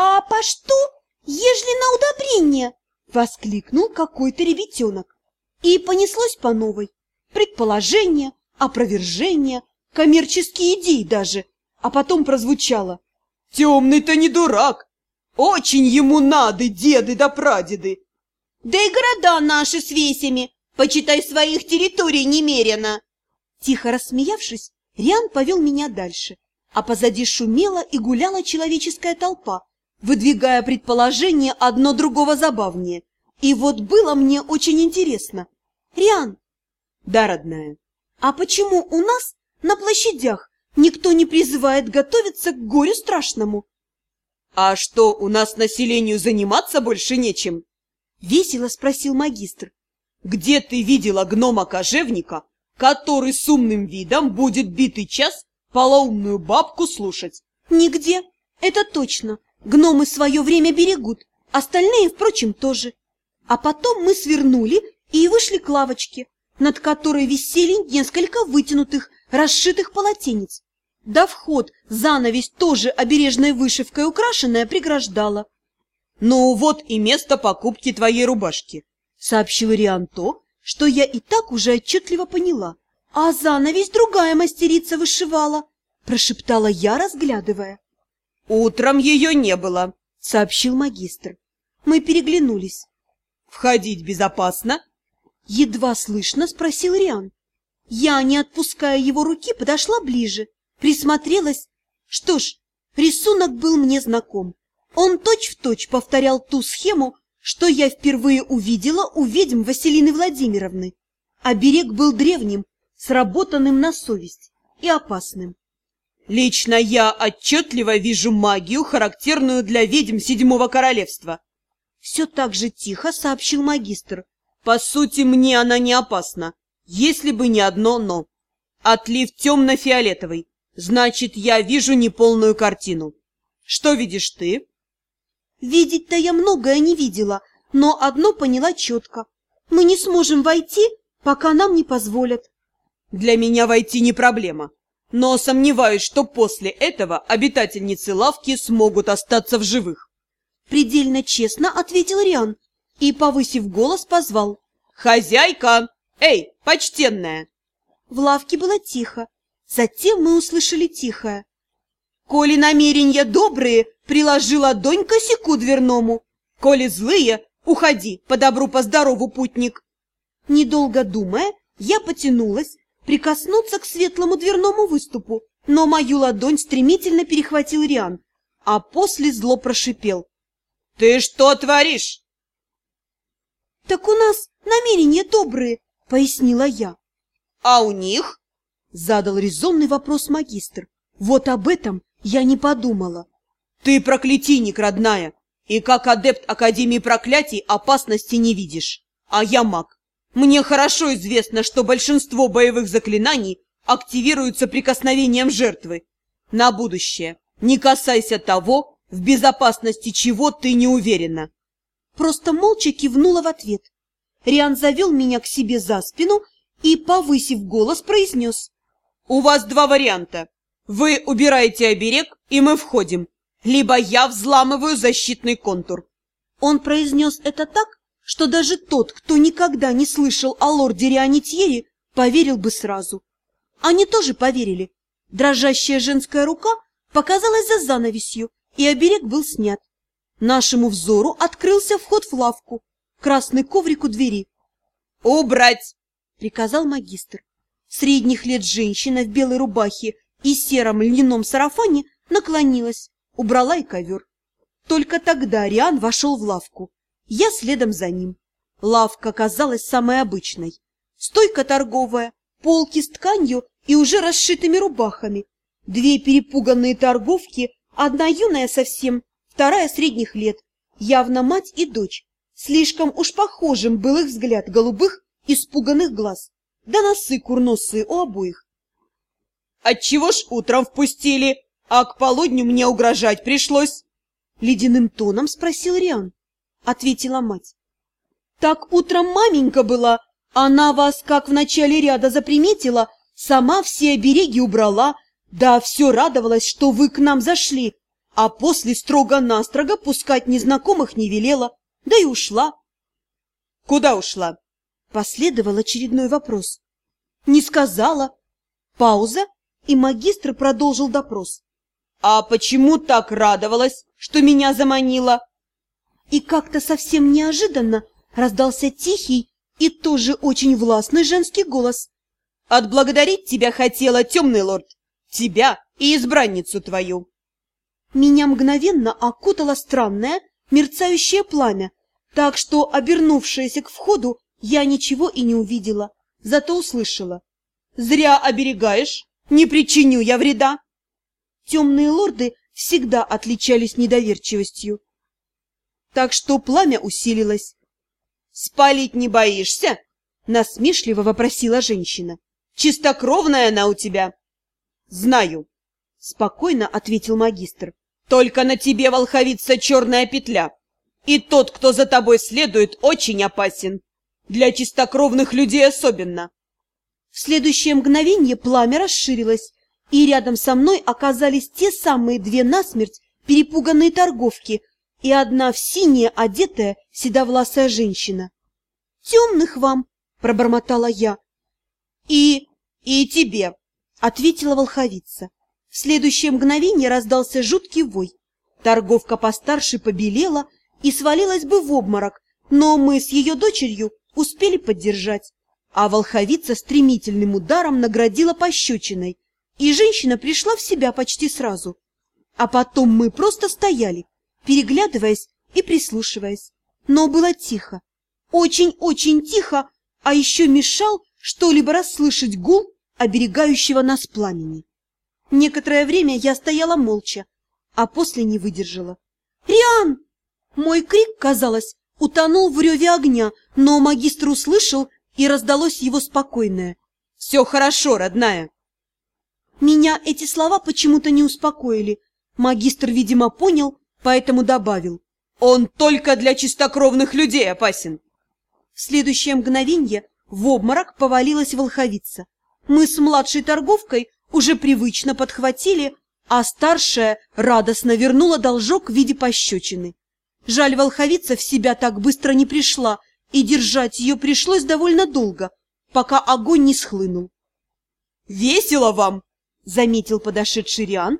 «А по что, ежели на удобрение?» — воскликнул какой-то ребятенок. И понеслось по новой. Предположение, опровержение, коммерческие идеи даже. А потом прозвучало. «Темный-то не дурак! Очень ему надо, деды да прадеды!» «Да и города наши с весями, почитай своих территорий немерено!» Тихо рассмеявшись, Риан повел меня дальше, а позади шумела и гуляла человеческая толпа, выдвигая предположение одно другого забавнее. И вот было мне очень интересно. Риан, Да, родная. а почему у нас на площадях никто не призывает готовиться к горю страшному? А что, у нас населению заниматься больше нечем? Весело спросил магистр. Где ты видела гнома-кожевника, который с умным видом будет битый час полоумную бабку слушать? Нигде. Это точно. Гномы свое время берегут. Остальные, впрочем, тоже. А потом мы свернули и вышли к лавочке, над которой висели несколько вытянутых, расшитых полотенец. Да вход занавесь тоже обережной вышивкой украшенная преграждала. Ну вот и место покупки твоей рубашки. Сообщил Риан то, что я и так уже отчетливо поняла. А занавесь другая мастерица вышивала, прошептала я, разглядывая. Утром ее не было, сообщил магистр. Мы переглянулись. Входить безопасно? Едва слышно спросил Риан. Я, не отпуская его руки, подошла ближе, присмотрелась. Что ж, рисунок был мне знаком. Он точь-в-точь точь повторял ту схему, что я впервые увидела у ведьм Василины Владимировны. Оберег был древним, сработанным на совесть и опасным. Лично я отчетливо вижу магию, характерную для ведьм Седьмого Королевства. Все так же тихо сообщил магистр. По сути, мне она не опасна, если бы не одно «но». Отлив темно-фиолетовый, значит, я вижу неполную картину. Что видишь ты? Видеть-то я многое не видела, но одно поняла четко. Мы не сможем войти, пока нам не позволят. Для меня войти не проблема, но сомневаюсь, что после этого обитательницы лавки смогут остаться в живых. Предельно честно ответил Риан и, повысив голос, позвал. «Хозяйка! Эй, почтенная!» В лавке было тихо. Затем мы услышали тихое. «Коли намерения добрые, приложила ладонь к косяку дверному. Коли злые, уходи, по добру, по здорову, путник!» Недолго думая, я потянулась прикоснуться к светлому дверному выступу, но мою ладонь стремительно перехватил Риан, а после зло прошипел. «Ты что творишь?» «Так у нас намерения добрые», — пояснила я. «А у них?» — задал резонный вопрос магистр. «Вот об этом я не подумала». «Ты проклятийник, родная, и как адепт Академии проклятий опасности не видишь. А я маг. Мне хорошо известно, что большинство боевых заклинаний активируются прикосновением жертвы. На будущее не касайся того, в безопасности чего ты не уверена». Просто молча кивнула в ответ. Риан завел меня к себе за спину и, повысив голос, произнес. «У вас два варианта. Вы убираете оберег, и мы входим. Либо я взламываю защитный контур». Он произнес это так, что даже тот, кто никогда не слышал о лорде Рианитьере, поверил бы сразу. Они тоже поверили. Дрожащая женская рука показалась за занавесью, и оберег был снят. Нашему взору открылся вход в лавку, красный коврик у двери. «Убрать!» — приказал магистр. Средних лет женщина в белой рубахе и сером льняном сарафане наклонилась, убрала и ковер. Только тогда Риан вошел в лавку. Я следом за ним. Лавка казалась самой обычной. Стойка торговая, полки с тканью и уже расшитыми рубахами. Две перепуганные торговки, одна юная совсем, вторая средних лет, явно мать и дочь. Слишком уж похожим был их взгляд голубых, испуганных глаз, да носы курносые у обоих. «Отчего ж утром впустили, а к полудню мне угрожать пришлось?» Ледяным тоном спросил Риан. Ответила мать. «Так утром маменька была, она вас, как в начале ряда заприметила, сама все обереги убрала, да все радовалась, что вы к нам зашли, а после строго-настрого пускать незнакомых не велела, да и ушла. Куда ушла? Последовал очередной вопрос. Не сказала. Пауза, и магистр продолжил допрос. А почему так радовалась, что меня заманила? И как-то совсем неожиданно раздался тихий и тоже очень властный женский голос. Отблагодарить тебя хотела, темный лорд, тебя и избранницу твою. Меня мгновенно окутало странное, мерцающее пламя, так что, обернувшаяся к входу, я ничего и не увидела, зато услышала. «Зря оберегаешь, не причиню я вреда!» Темные лорды всегда отличались недоверчивостью. Так что пламя усилилось. «Спалить не боишься?» — насмешливо вопросила женщина. «Чистокровная она у тебя?» «Знаю», — спокойно ответил магистр. «Только на тебе, волховица, черная петля. И тот, кто за тобой следует, очень опасен. Для чистокровных людей особенно». В следующее мгновение пламя расширилось, и рядом со мной оказались те самые две насмерть перепуганные торговки и одна в синее одетая седовласая женщина. «Темных вам!» — пробормотала я. «И... и тебе!» — ответила волховица. В следующее мгновение раздался жуткий вой. Торговка постарше побелела и свалилась бы в обморок, но мы с ее дочерью успели поддержать. А волховица стремительным ударом наградила пощечиной, и женщина пришла в себя почти сразу. А потом мы просто стояли, переглядываясь и прислушиваясь. Но было тихо, очень-очень тихо, а еще мешал что-либо расслышать гул оберегающего нас пламени. Некоторое время я стояла молча, а после не выдержала. «Риан!» Мой крик, казалось, утонул в реве огня, но магистр услышал, и раздалось его спокойное. «Все хорошо, родная!» Меня эти слова почему-то не успокоили. Магистр, видимо, понял, поэтому добавил. «Он только для чистокровных людей опасен!» В следующее мгновенье в обморок повалилась волховица. Мы с младшей торговкой уже привычно подхватили, а старшая радостно вернула должок в виде пощечины. Жаль, волховица в себя так быстро не пришла, и держать ее пришлось довольно долго, пока огонь не схлынул. «Весело вам!» — заметил подошедший Риан,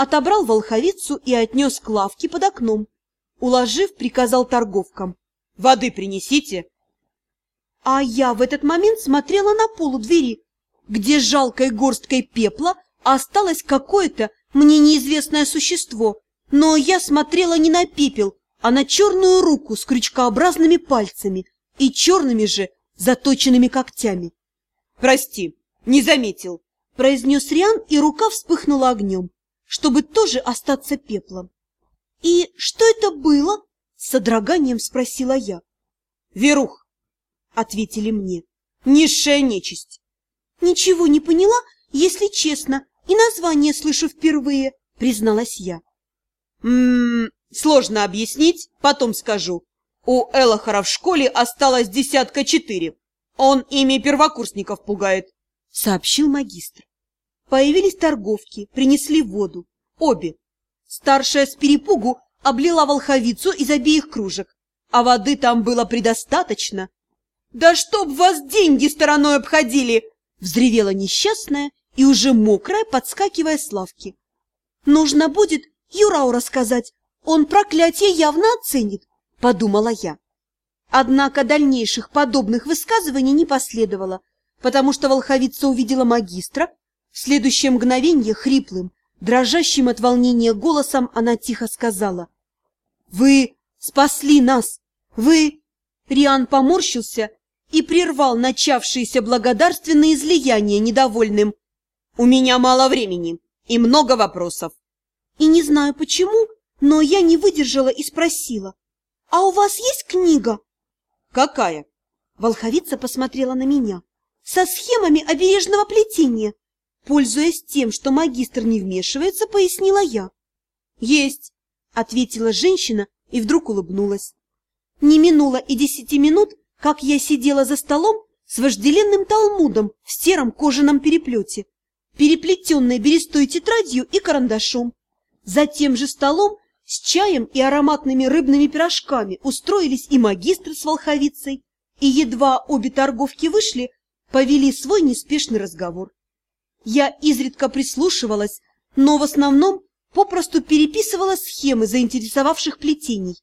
отобрал волховицу и отнес к лавке под окном. Уложив, приказал торговкам. «Воды принесите!» А я в этот момент смотрела на полу двери, где жалкой горсткой пепла осталось какое-то мне неизвестное существо, но я смотрела не на пепел, а на черную руку с крючкообразными пальцами и черными же заточенными когтями. «Прости, не заметил», — произнес Риан, и рука вспыхнула огнем, чтобы тоже остаться пеплом. «И что это было?» — с содроганием спросила я. «Верух», — ответили мне, — «низшая нечисть». «Ничего не поняла, если честно, и название слышу впервые», — призналась я. «М-м, сложно объяснить, потом скажу. У Элохора в школе осталось десятка четыре. Он ими первокурсников пугает», — сообщил магистр. Появились торговки, принесли воду. Обе. Старшая с перепугу облила волховицу из обеих кружек, а воды там было предостаточно. «Да чтоб вас деньги стороной обходили!» Взревела несчастная и уже мокрая, подскакивая с лавки. «Нужно будет Юрау рассказать, он проклятие явно оценит», — подумала я. Однако дальнейших подобных высказываний не последовало, потому что волховица увидела магистра. В следующее мгновенье хриплым, дрожащим от волнения голосом она тихо сказала. «Вы спасли нас! Вы...» Риан поморщился и прервал начавшиеся благодарственные излияния недовольным. «У меня мало времени и много вопросов». И не знаю почему, но я не выдержала и спросила. «А у вас есть книга?» «Какая?» Волховица посмотрела на меня. «Со схемами обережного плетения». Пользуясь тем, что магистр не вмешивается, пояснила я. «Есть!» — ответила женщина и вдруг улыбнулась. Не минуло и десяти минут, как я сидела за столом с вожделенным талмудом в сером кожаном переплете, переплетенной берестой тетрадью и карандашом. За тем же столом с чаем и ароматными рыбными пирожками устроились и магистр с волховицей, и едва обе торговки вышли, повели свой неспешный разговор. Я изредка прислушивалась, но в основном попросту переписывала схемы заинтересовавших плетений.